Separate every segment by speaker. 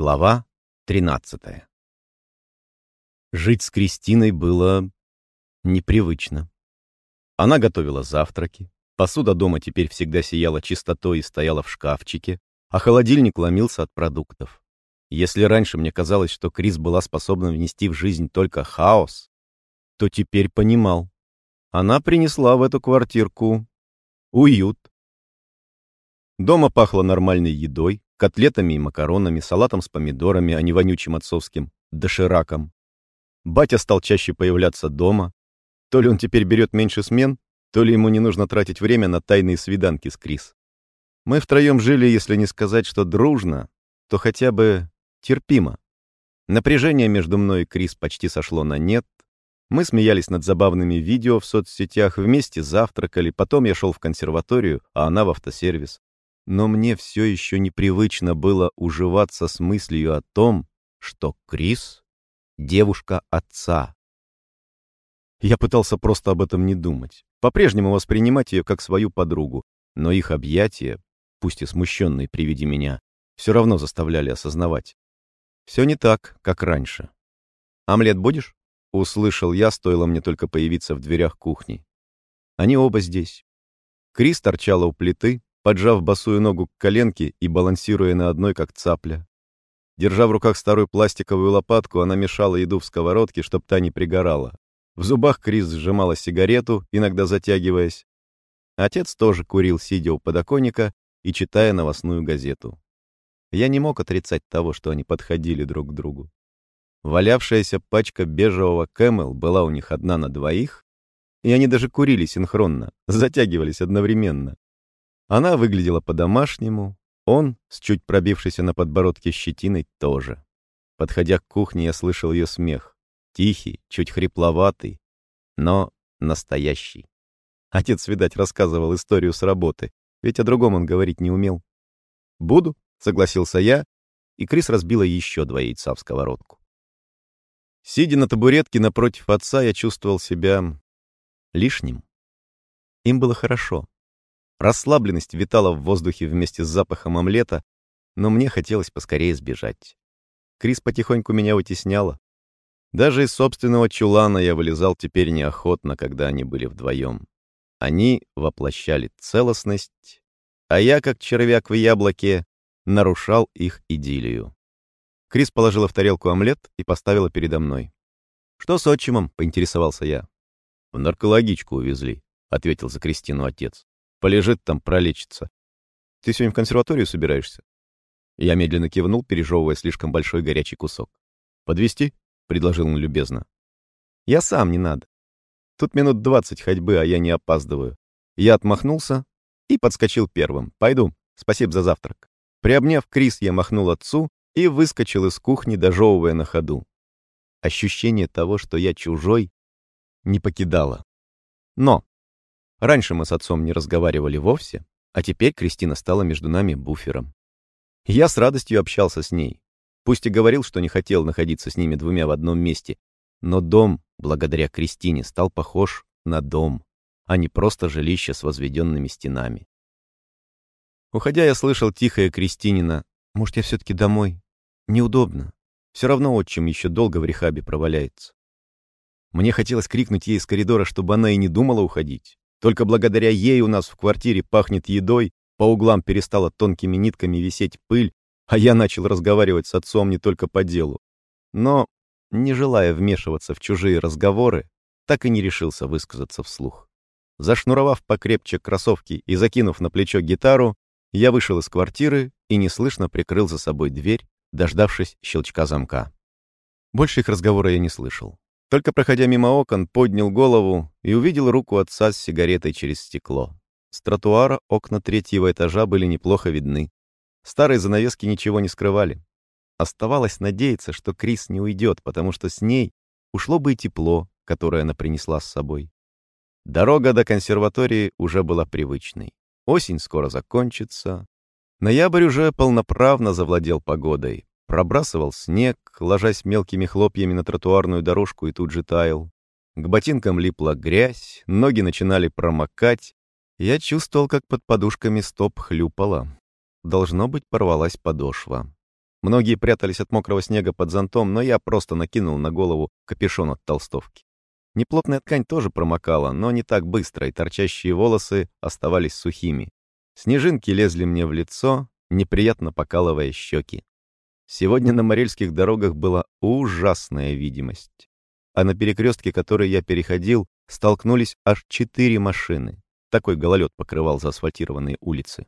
Speaker 1: Глава 13 Жить с Кристиной было непривычно. Она готовила завтраки, посуда дома теперь всегда сияла чистотой и стояла в шкафчике, а холодильник ломился от продуктов. Если раньше мне казалось, что Крис была способна внести в жизнь только хаос, то теперь понимал. Она принесла в эту квартирку уют. Дома пахло нормальной едой, котлетами и макаронами, салатом с помидорами, а не вонючим отцовским дошираком. Батя стал чаще появляться дома. То ли он теперь берет меньше смен, то ли ему не нужно тратить время на тайные свиданки с Крис. Мы втроем жили, если не сказать, что дружно, то хотя бы терпимо. Напряжение между мной и Крис почти сошло на нет. Мы смеялись над забавными видео в соцсетях, вместе завтракали, потом я шел в консерваторию, а она в автосервис но мне все еще непривычно было уживаться с мыслью о том, что Крис — девушка отца. Я пытался просто об этом не думать, по-прежнему воспринимать ее как свою подругу, но их объятия, пусть и смущенные при виде меня, все равно заставляли осознавать. Все не так, как раньше. «Омлет будешь?» — услышал я, стоило мне только появиться в дверях кухни. Они оба здесь. Крис торчала у плиты, поджав босую ногу к коленке и балансируя на одной, как цапля. Держа в руках старую пластиковую лопатку, она мешала еду в сковородке, чтоб та не пригорала. В зубах Крис сжимала сигарету, иногда затягиваясь. Отец тоже курил, сидя у подоконника и читая новостную газету. Я не мог отрицать того, что они подходили друг к другу. Валявшаяся пачка бежевого Кэмел была у них одна на двоих, и они даже курили синхронно, затягивались одновременно. Она выглядела по-домашнему, он, с чуть пробившейся на подбородке щетиной, тоже. Подходя к кухне, я слышал ее смех. Тихий, чуть хрипловатый, но настоящий. Отец, видать, рассказывал историю с работы, ведь о другом он говорить не умел. «Буду», — согласился я, и Крис разбила еще два яйца в сковородку. Сидя на табуретке напротив отца, я чувствовал себя лишним. Им было хорошо. Расслабленность витала в воздухе вместе с запахом омлета, но мне хотелось поскорее сбежать. Крис потихоньку меня вытесняла. Даже из собственного чулана я вылезал теперь неохотно, когда они были вдвоем. Они воплощали целостность, а я, как червяк в яблоке, нарушал их идиллию. Крис положила в тарелку омлет и поставила передо мной. «Что с отчимом?» — поинтересовался я. «В наркологичку увезли», — ответил за Кристину отец. Полежит там, пролечится. Ты сегодня в консерваторию собираешься? Я медленно кивнул, пережевывая слишком большой горячий кусок. Подвести? предложил он любезно. Я сам, не надо. Тут минут двадцать ходьбы, а я не опаздываю. Я отмахнулся и подскочил первым. Пойду. Спасибо за завтрак. Приобняв Крис, я махнул отцу и выскочил из кухни, дожевывая на ходу. Ощущение того, что я чужой, не покидало. Но Раньше мы с отцом не разговаривали вовсе, а теперь Кристина стала между нами буфером. Я с радостью общался с ней. Пусть и говорил, что не хотел находиться с ними двумя в одном месте, но дом, благодаря Кристине, стал похож на дом, а не просто жилище с возведенными стенами. Уходя, я слышал тихое Кристинина «Может, я все-таки домой? Неудобно. Все равно отчим еще долго в рехабе проваляется». Мне хотелось крикнуть ей из коридора, чтобы она и не думала уходить. Только благодаря ей у нас в квартире пахнет едой, по углам перестала тонкими нитками висеть пыль, а я начал разговаривать с отцом не только по делу. Но, не желая вмешиваться в чужие разговоры, так и не решился высказаться вслух. Зашнуровав покрепче кроссовки и закинув на плечо гитару, я вышел из квартиры и неслышно прикрыл за собой дверь, дождавшись щелчка замка. Больше их разговора я не слышал. Только проходя мимо окон, поднял голову и увидел руку отца с сигаретой через стекло. С тротуара окна третьего этажа были неплохо видны. Старые занавески ничего не скрывали. Оставалось надеяться, что Крис не уйдет, потому что с ней ушло бы и тепло, которое она принесла с собой. Дорога до консерватории уже была привычной. Осень скоро закончится. Ноябрь уже полноправно завладел погодой. Пробрасывал снег, ложась мелкими хлопьями на тротуарную дорожку и тут же таял. К ботинкам липла грязь, ноги начинали промокать. Я чувствовал, как под подушками стоп хлюпало. Должно быть, порвалась подошва. Многие прятались от мокрого снега под зонтом, но я просто накинул на голову капюшон от толстовки. Неплотная ткань тоже промокала, но не так быстро, и торчащие волосы оставались сухими. Снежинки лезли мне в лицо, неприятно покалывая щеки. Сегодня на морельских дорогах была ужасная видимость. А на перекрестке, который я переходил, столкнулись аж четыре машины. Такой гололед покрывал заасфальтированные улицы.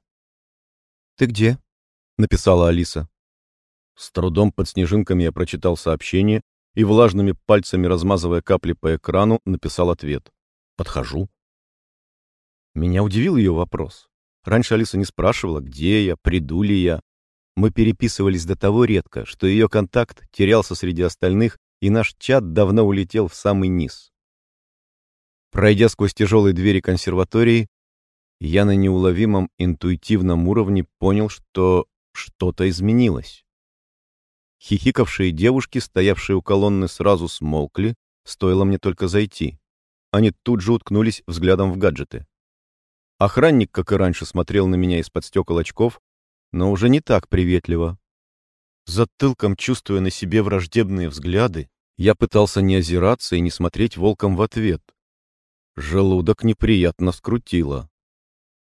Speaker 2: «Ты где?» — написала Алиса.
Speaker 1: С трудом под снежинками я прочитал сообщение и влажными пальцами, размазывая капли по экрану, написал ответ. «Подхожу». Меня удивил ее вопрос. Раньше Алиса не спрашивала, где я, приду ли я. Мы переписывались до того редко, что ее контакт терялся среди остальных, и наш чат давно улетел в самый низ. Пройдя сквозь тяжелые двери консерватории, я на неуловимом интуитивном уровне понял, что что-то изменилось. Хихикавшие девушки, стоявшие у колонны, сразу смолкли, стоило мне только зайти. Они тут же уткнулись взглядом в гаджеты. Охранник, как и раньше, смотрел на меня из-под стекол очков, но уже не так приветливо. Затылком, чувствуя на себе враждебные взгляды, я пытался не озираться и не смотреть волком в ответ. Желудок неприятно скрутило.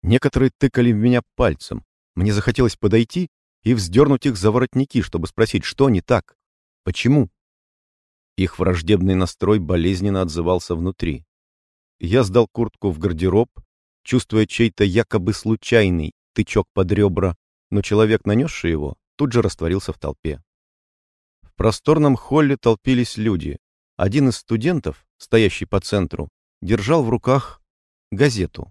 Speaker 1: Некоторые тыкали в меня пальцем. Мне захотелось подойти и вздернуть их за воротники, чтобы спросить, что не так, почему. Их враждебный настрой болезненно отзывался внутри. Я сдал куртку в гардероб, чувствуя чей-то якобы случайный тычок под ребра, но человек, нанесший его, тут же растворился в толпе. В просторном холле толпились люди. Один из студентов, стоящий по центру, держал в руках газету.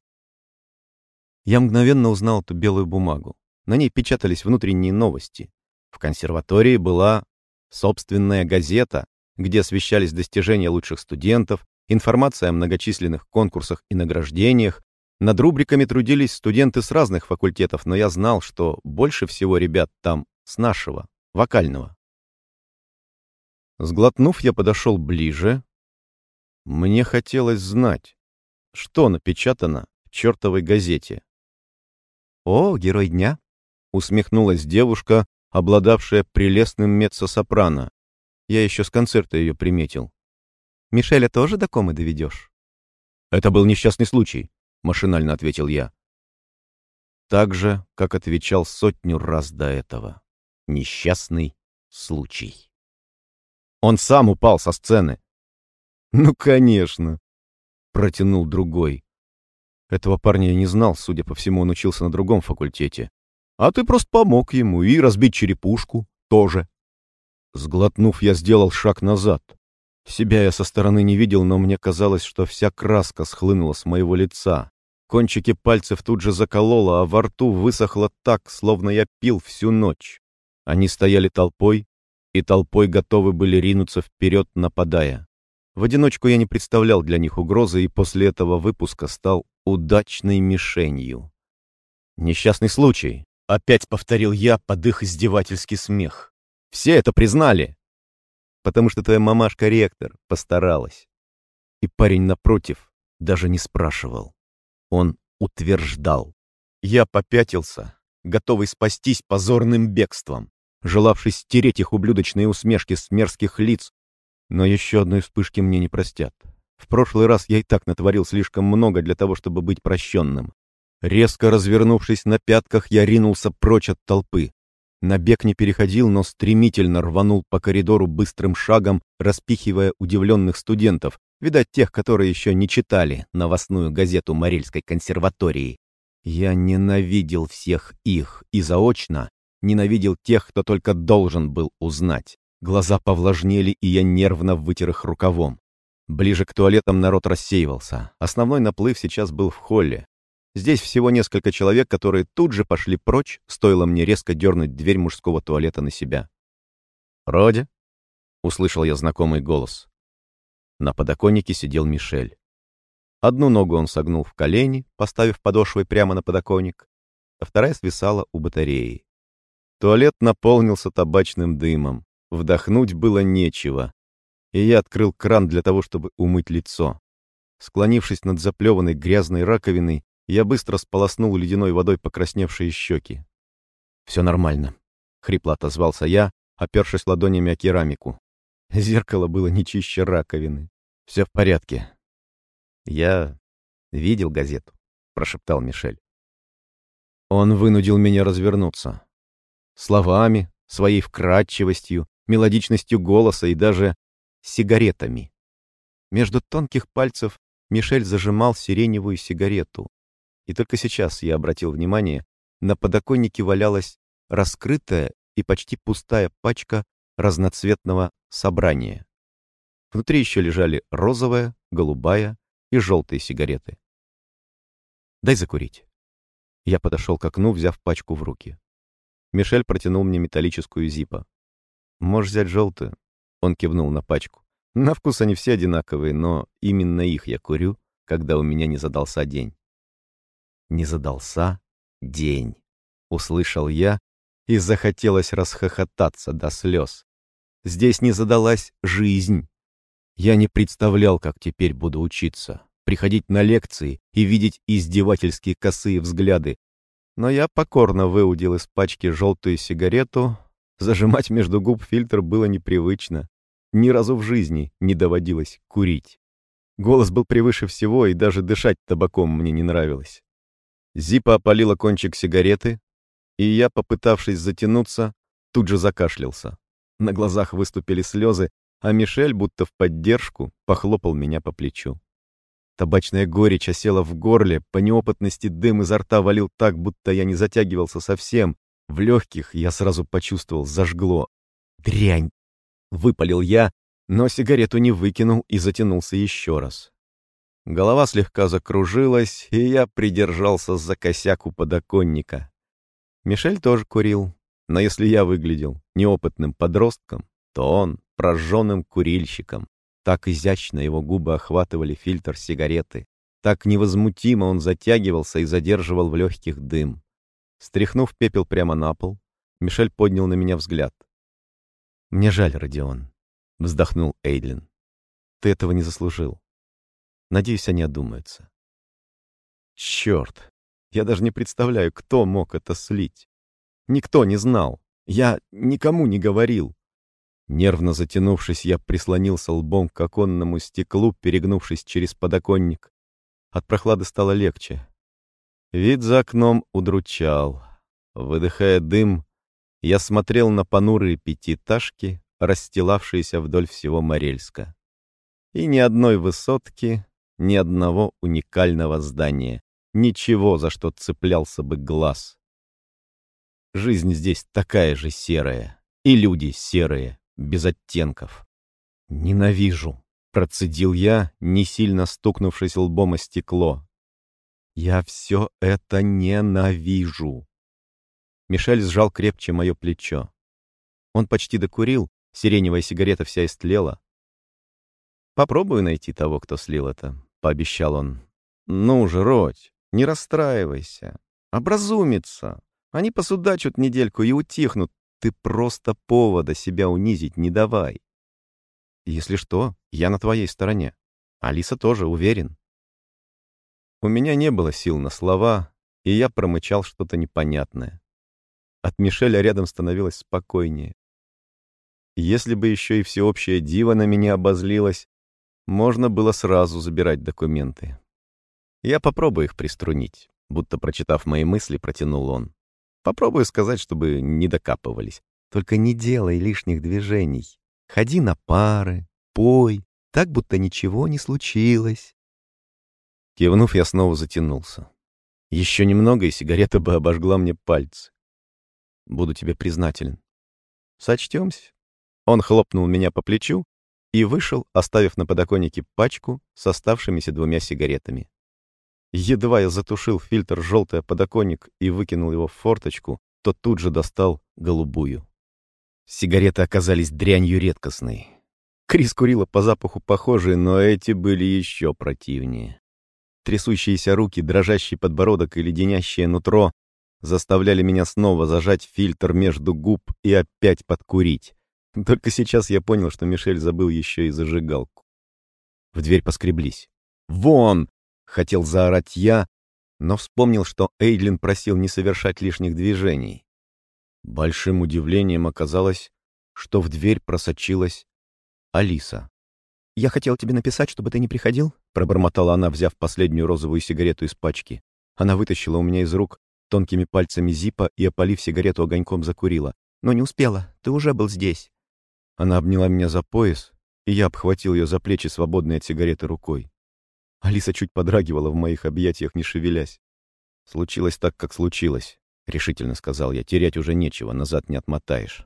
Speaker 1: Я мгновенно узнал эту белую бумагу. На ней печатались внутренние новости. В консерватории была собственная газета, где освещались достижения лучших студентов, информация о многочисленных конкурсах и награждениях. Над рубриками трудились студенты с разных факультетов, но я знал, что больше всего ребят там с нашего, вокального. Сглотнув, я подошел ближе. Мне хотелось знать, что напечатано в чертовой газете.
Speaker 2: «О, герой дня!»
Speaker 1: Усмехнулась девушка, обладавшая прелестным меццо-сопрано. Я еще с концерта ее приметил.
Speaker 2: «Мишеля тоже до комы доведешь?»
Speaker 1: «Это был несчастный случай», — машинально ответил я. Так же, как отвечал сотню раз до этого. Несчастный случай. Он сам упал со сцены. «Ну, конечно», — протянул другой. Этого парня я не знал, судя по всему, он учился на другом факультете. А ты просто помог ему и разбить черепушку тоже. Сглотнув, я сделал шаг назад. Себя я со стороны не видел, но мне казалось, что вся краска схлынула с моего лица. Кончики пальцев тут же закололо, а во рту высохло так, словно я пил всю ночь. Они стояли толпой, и толпой готовы были ринуться вперед, нападая. В одиночку я не представлял для них угрозы, и после этого выпуска стал удачной мишенью. Несчастный случай. Опять повторил я под их издевательский смех. Все это признали. Потому что твоя мамашка-ректор постаралась. И парень напротив даже не спрашивал. Он утверждал. Я попятился, готовый спастись позорным бегством, желавший стереть их ублюдочные усмешки с мерзких лиц, но еще одной вспышки мне не простят. В прошлый раз я и так натворил слишком много для того, чтобы быть прощенным. Резко развернувшись на пятках, я ринулся прочь от толпы. На бег не переходил, но стремительно рванул по коридору быстрым шагом, распихивая удивленных студентов, видать, тех, которые еще не читали новостную газету Морельской консерватории. Я ненавидел всех их и заочно ненавидел тех, кто только должен был узнать. Глаза повлажнели, и я нервно вытер их рукавом. Ближе к туалетам народ рассеивался. Основной наплыв сейчас был в холле. Здесь всего несколько человек, которые тут же пошли прочь, стоило мне резко дернуть дверь мужского туалета на себя. «Роди?» — услышал я знакомый голос. На подоконнике сидел Мишель. Одну ногу он согнул в колени, поставив подошвой прямо на подоконник, а вторая свисала у батареи. Туалет наполнился табачным дымом. Вдохнуть было нечего. И я открыл кран для того, чтобы умыть лицо. Склонившись над заплеванной грязной раковиной, я быстро сполоснул ледяной водой покрасневшие щеки. Все нормально. — хрипло отозвался я, опершись ладонями о керамику. Зеркало было не чище раковины. Все в порядке. Я видел газету, прошептал Мишель. Он вынудил меня развернуться. Словами, своей вкрадчивостью, мелодичностью голоса и даже сигаретами. Между тонких пальцев Мишель зажимал сиреневую сигарету. И только сейчас я обратил внимание, на подоконнике валялась раскрытая и почти пустая пачка разноцветного собрания. Внутри еще лежали розовая, голубая и желтые сигареты. «Дай закурить». Я подошел к окну, взяв пачку в руки. Мишель протянул мне металлическую зипа. «Можешь взять желтую?» Он кивнул на пачку. «На вкус они все одинаковые, но именно их я курю, когда у меня не задался день». «Не задался день», — услышал я, и захотелось расхохотаться до слез. Здесь не задалась жизнь. Я не представлял, как теперь буду учиться, приходить на лекции и видеть издевательские косые взгляды. Но я покорно выудил из пачки желтую сигарету. Зажимать между губ фильтр было непривычно. Ни разу в жизни не доводилось курить. Голос был превыше всего, и даже дышать табаком мне не нравилось. Зипа опалила кончик сигареты, и я, попытавшись затянуться, тут же закашлялся. На глазах выступили слезы, а Мишель, будто в поддержку, похлопал меня по плечу. Табачная горечь осела в горле, по неопытности дым изо рта валил так, будто я не затягивался совсем. В легких я сразу почувствовал, зажгло. «Дрянь!» — выпалил я, но сигарету не выкинул и затянулся еще раз. Голова слегка закружилась, и я придержался за косяк у подоконника. Мишель тоже курил, но если я выглядел неопытным подростком, то он прожженным курильщиком. Так изящно его губы охватывали фильтр сигареты. Так невозмутимо он затягивался и задерживал в легких дым. Стряхнув пепел прямо на пол, Мишель поднял на меня взгляд. «Мне жаль, Родион», — вздохнул Эйдлин. «Ты этого не заслужил. Надеюсь, они одумаются». «Черт! Я даже не представляю, кто мог это слить. Никто не знал. Я никому не говорил. Нервно затянувшись, я прислонился лбом к оконному стеклу, перегнувшись через подоконник. От прохлады стало легче. Вид за окном удручал. Выдыхая дым, я смотрел на понурые пятиэтажки, расстилавшиеся вдоль всего Морельска. И ни одной высотки, ни одного уникального здания. Ничего, за что цеплялся бы глаз. Жизнь здесь такая же серая, и люди серые без оттенков. «Ненавижу», — процедил я, не сильно стукнувшись лбом о стекло. «Я все это ненавижу». Мишель сжал крепче мое плечо. Он почти докурил, сиреневая сигарета вся истлела. «Попробую найти того, кто слил это», — пообещал он. «Ну же, Родь, не расстраивайся. Образумится. Они посудачат недельку и утихнут, ты просто повода себя унизить не давай. Если что, я на твоей стороне. Алиса тоже, уверен. У меня не было сил на слова, и я промычал что-то непонятное. От Мишеля рядом становилось спокойнее. Если бы еще и всеобщая дива на меня обозлилась, можно было сразу забирать документы. Я попробую их приструнить, будто прочитав мои мысли, протянул он. Попробую сказать, чтобы не докапывались. Только не делай лишних движений. Ходи на пары, пой, так, будто ничего не случилось. Кивнув, я снова затянулся. Еще немного, и сигарета бы обожгла мне пальцы. Буду тебе признателен. Сочтемся. Он хлопнул меня по плечу и вышел, оставив на подоконнике пачку с оставшимися двумя сигаретами. Едва я затушил фильтр желтый подоконник и выкинул его в форточку, то тут же достал голубую. Сигареты оказались дрянью редкостной. Крис курила по запаху похожие, но эти были еще противнее. Трясущиеся руки, дрожащий подбородок и леденящее нутро заставляли меня снова зажать фильтр между губ и опять подкурить. Только сейчас я понял, что Мишель забыл еще и зажигалку. В дверь поскреблись. «Вон!» Хотел заорать я, но вспомнил, что Эйдлин просил не совершать лишних движений. Большим удивлением оказалось, что в дверь просочилась Алиса.
Speaker 2: «Я хотел тебе написать, чтобы ты не приходил», — пробормотала она, взяв последнюю розовую сигарету из пачки. Она вытащила у меня из рук тонкими пальцами зипа и, опалив сигарету огоньком, закурила. «Но не успела, ты уже был здесь». Она обняла меня за пояс, и я обхватил ее за плечи, свободной от сигареты рукой. Алиса чуть подрагивала в моих объятиях, не шевелясь. «Случилось так, как случилось», — решительно сказал я. «Терять уже нечего, назад не отмотаешь».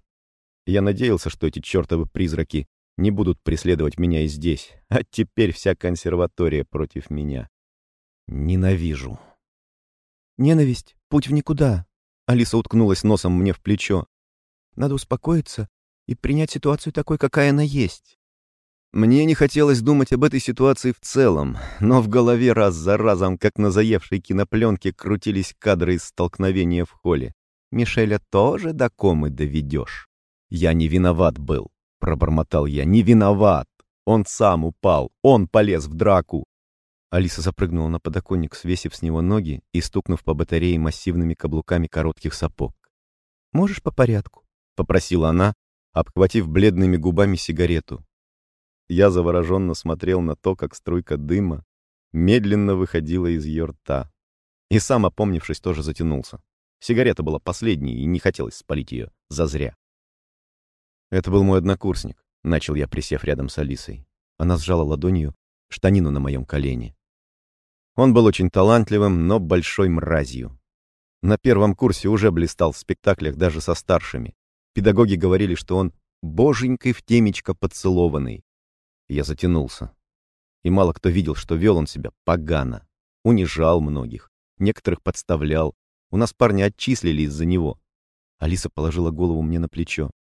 Speaker 2: Я надеялся, что эти чертовы призраки не будут преследовать меня и здесь, а теперь вся консерватория против меня. Ненавижу. «Ненависть — путь в никуда», — Алиса уткнулась носом мне в плечо. «Надо успокоиться и принять ситуацию такой, какая она есть». Мне не хотелось думать об этой ситуации в целом, но в голове раз за разом, как на заевшей кинопленке, крутились кадры из столкновения в холле. «Мишеля тоже до комы доведешь?» «Я не виноват был», — пробормотал я, — «не виноват. Он сам упал, он полез в драку». Алиса запрыгнула на подоконник, свесив с него ноги и стукнув по батарее массивными каблуками коротких сапог. «Можешь по порядку?» — попросила она, обхватив бледными губами сигарету. Я завороженно смотрел на то, как струйка дыма медленно выходила из ее рта. И сам, опомнившись, тоже затянулся. Сигарета была последней, и не хотелось спалить ее зазря. Это был мой однокурсник, начал я, присев рядом с Алисой. Она сжала ладонью штанину на моем колене. Он был очень талантливым, но большой мразью. На первом курсе уже блистал в спектаклях даже со старшими. Педагоги говорили, что он боженькой в темечко поцелованный, я затянулся. И мало кто видел, что вел он себя погано. Унижал многих, некоторых подставлял. У нас парни отчислили из-за него. Алиса положила голову мне на плечо.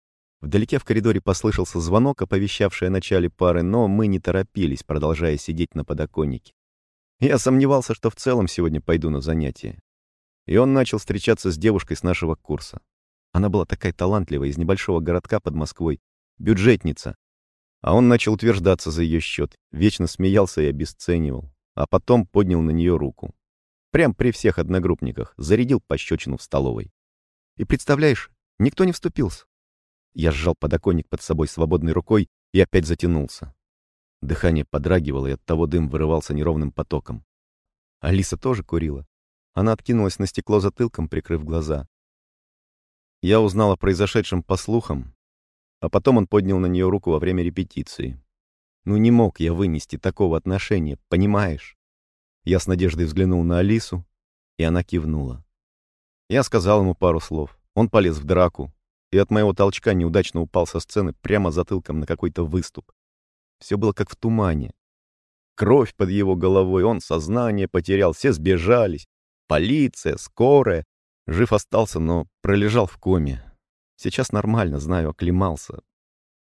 Speaker 2: Вдалеке в коридоре послышался звонок, оповещавший о начале пары, но мы не торопились, продолжая сидеть на подоконнике. Я сомневался, что в целом сегодня пойду на занятия. И он начал встречаться с девушкой с нашего курса. Она была такая талантливая, из небольшого городка под Москвой, бюджетница, а он начал утверждаться за ее счет, вечно смеялся и обесценивал, а потом поднял на нее руку. Прям при всех одногруппниках, зарядил пощечину в столовой. И представляешь, никто не вступился. Я сжал подоконник под собой свободной рукой и опять затянулся. Дыхание подрагивало, и от того дым вырывался неровным потоком. Алиса тоже курила. Она откинулась на стекло затылком, прикрыв глаза. Я узнал о произошедшем по слухам, а потом он поднял на нее руку во время репетиции. Ну не мог я вынести такого отношения, понимаешь? Я с надеждой взглянул на Алису, и она кивнула. Я сказал ему пару слов. Он полез в драку, и от моего толчка неудачно упал со сцены прямо затылком на какой-то выступ. Все было как в тумане. Кровь под его головой, он сознание потерял, все сбежались. Полиция, скорая. Жив остался, но пролежал в коме. Сейчас нормально, знаю, оклемался.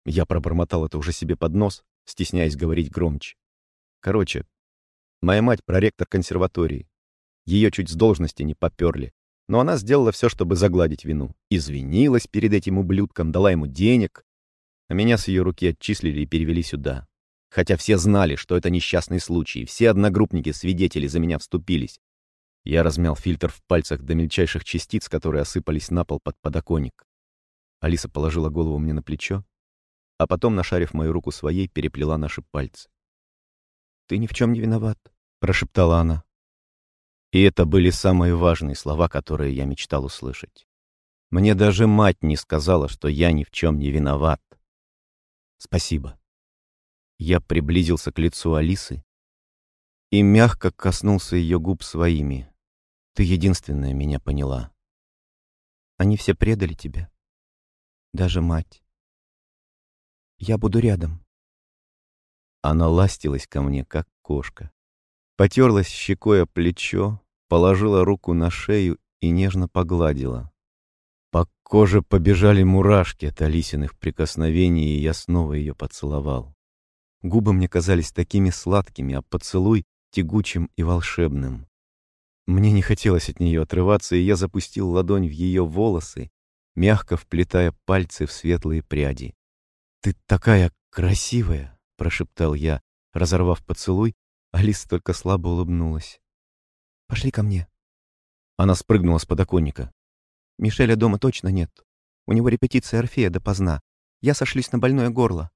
Speaker 2: Я пробормотал это уже себе под нос, стесняясь говорить громче. Короче, моя мать проректор консерватории. Ее чуть с должности не поперли. Но она сделала все, чтобы загладить вину. Извинилась перед этим ублюдком, дала ему денег. А меня с ее руки отчислили и перевели сюда. Хотя все знали, что это несчастный случай. Все одногруппники-свидетели за меня вступились. Я размял фильтр в пальцах до мельчайших частиц, которые осыпались на пол под подоконник. Алиса положила голову мне на плечо, а потом, нашарив мою руку своей, переплела наши пальцы. «Ты ни в чем не виноват», — прошептала она. И это были самые важные слова, которые я мечтал услышать. Мне даже мать не сказала, что я ни в чем не виноват. Спасибо. Я приблизился к лицу Алисы и мягко коснулся ее губ своими. Ты единственная меня поняла. Они все предали тебя даже мать. Я буду рядом. Она ластилась ко мне, как кошка. Потерлась щекой о плечо, положила руку на шею и нежно погладила. По коже побежали мурашки от Алисиных прикосновений, и я снова ее поцеловал. Губы мне казались такими сладкими, а поцелуй — тягучим и волшебным. Мне не хотелось от нее отрываться, и я запустил ладонь в ее волосы мягко вплетая пальцы в светлые пряди. «Ты такая красивая!» — прошептал я, разорвав поцелуй, Алиса только слабо улыбнулась. «Пошли ко мне». Она спрыгнула с подоконника. «Мишеля дома точно нет. У него репетиция Орфея допоздна. Я сошлюсь на больное горло».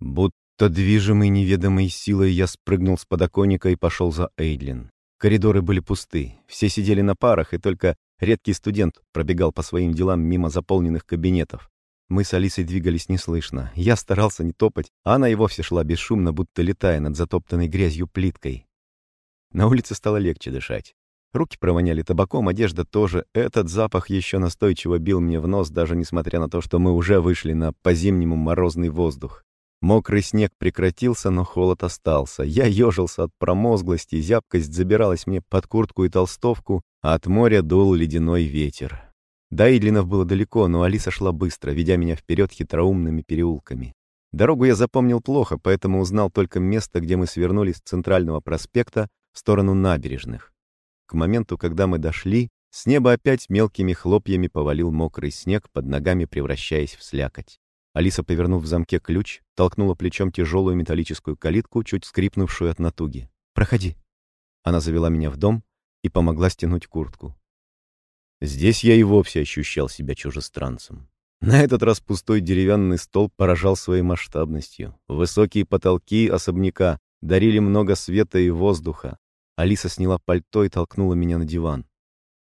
Speaker 1: Будто движимый неведомой силой я спрыгнул с подоконника и пошел за Эйдлин. Коридоры были пусты, все сидели на парах, и только редкий студент пробегал по своим делам мимо заполненных кабинетов. Мы с Алисой двигались неслышно. Я старался не топать, а она и вовсе шла бесшумно, будто летая над затоптанной грязью плиткой. На улице стало легче дышать. Руки провоняли табаком, одежда тоже. Этот запах еще настойчиво бил мне в нос, даже несмотря на то, что мы уже вышли на по-зимнему морозный воздух. Мокрый снег прекратился, но холод остался. Я ежился от промозглости, зябкость забиралась мне под куртку и толстовку, а от моря дул ледяной ветер. До Идлинов было далеко, но Алиса шла быстро, ведя меня вперед хитроумными переулками. Дорогу я запомнил плохо, поэтому узнал только место, где мы свернули с центрального проспекта в сторону набережных. К моменту, когда мы дошли, с неба опять мелкими хлопьями повалил мокрый снег, под ногами превращаясь в слякоть. Алиса, повернув в замке ключ, толкнула плечом тяжелую металлическую калитку, чуть скрипнувшую от натуги. «Проходи». Она завела меня в дом и помогла стянуть куртку. Здесь я и вовсе ощущал себя чужестранцем. На этот раз пустой деревянный стол поражал своей масштабностью. Высокие потолки особняка дарили много света и воздуха. Алиса сняла пальто и толкнула меня на диван.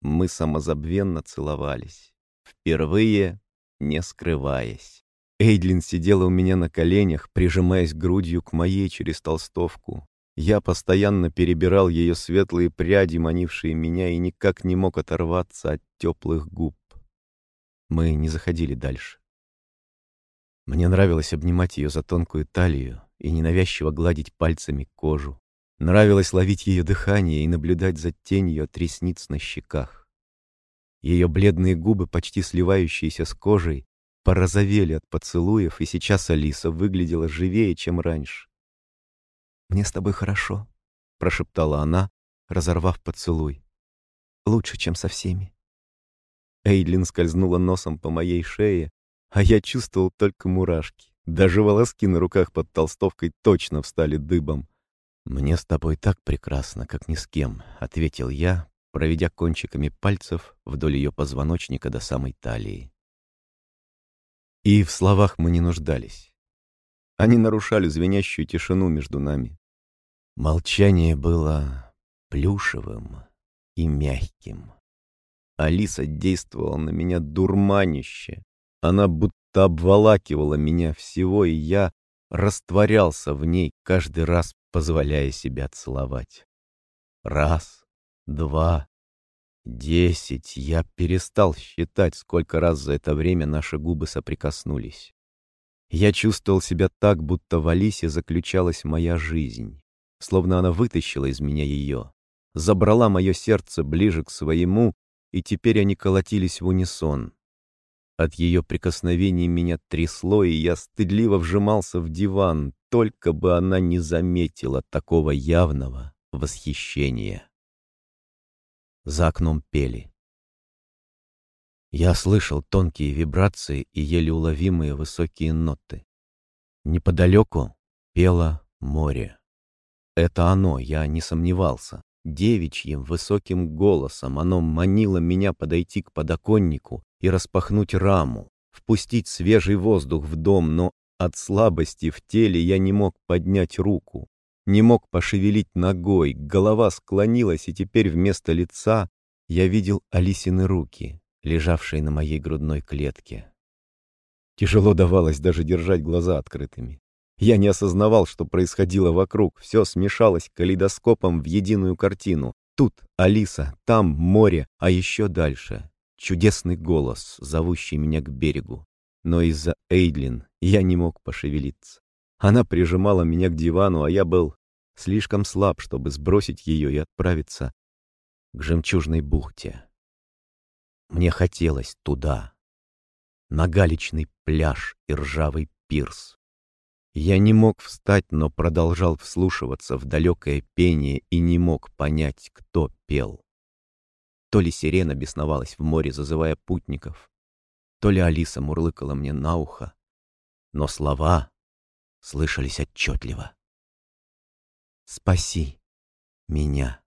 Speaker 1: Мы самозабвенно целовались. Впервые не скрываясь. Эйдлин сидела у меня на коленях, прижимаясь грудью к моей через толстовку. Я постоянно перебирал ее светлые пряди, манившие меня, и никак не мог оторваться от теплых губ. Мы не заходили дальше. Мне нравилось обнимать ее за тонкую талию и ненавязчиво гладить пальцами кожу. Нравилось ловить ее дыхание и наблюдать за тенью от ресниц на щеках. Ее бледные губы, почти сливающиеся с кожей, порозовели от поцелуев, и сейчас Алиса выглядела живее, чем раньше.
Speaker 2: «Мне с тобой хорошо», — прошептала она, разорвав поцелуй. «Лучше, чем со всеми».
Speaker 1: Эйдлин скользнула носом по моей шее, а я чувствовал только мурашки. Даже волоски на руках под толстовкой точно встали дыбом. «Мне с тобой так прекрасно, как ни с кем», — ответил я, проведя кончиками пальцев вдоль ее позвоночника до самой талии. И в словах мы не нуждались. Они нарушали звенящую тишину между нами. Молчание было плюшевым и мягким. Алиса действовала на меня дурманище. Она будто обволакивала меня всего, и я растворялся в ней, каждый раз позволяя себя целовать. Раз, два, Десять. Я перестал считать, сколько раз за это время наши губы соприкоснулись. Я чувствовал себя так, будто в Алисе заключалась моя жизнь. Словно она вытащила из меня ее. Забрала мое сердце ближе к своему, и теперь они колотились в унисон. От ее прикосновений меня трясло, и я стыдливо вжимался в диван, только бы она не заметила такого явного восхищения. За окном пели. Я слышал тонкие вибрации и еле уловимые высокие ноты. Неподалеку пело море. Это оно, я не сомневался. Девичьим высоким голосом оно манило меня подойти к подоконнику и распахнуть раму, впустить свежий воздух в дом, но от слабости в теле я не мог поднять руку не мог пошевелить ногой, голова склонилась, и теперь вместо лица я видел Алисины руки, лежавшие на моей грудной клетке. Тяжело давалось даже держать глаза открытыми. Я не осознавал, что происходило вокруг, все смешалось калейдоскопом в единую картину. Тут Алиса, там море, а еще дальше чудесный голос, зовущий меня к берегу. Но из-за Эйдлин я не мог пошевелиться. Она прижимала меня к дивану, а я был слишком слаб, чтобы сбросить ее и отправиться к жемчужной бухте. Мне хотелось туда, на галечный пляж и ржавый пирс. Я не мог встать, но продолжал вслушиваться в далекое пение и не мог понять, кто пел. То ли сирена бесновалась в море, зазывая путников, то ли Алиса мурлыкала мне на ухо, но слова слышались отчетливо. «Спаси меня».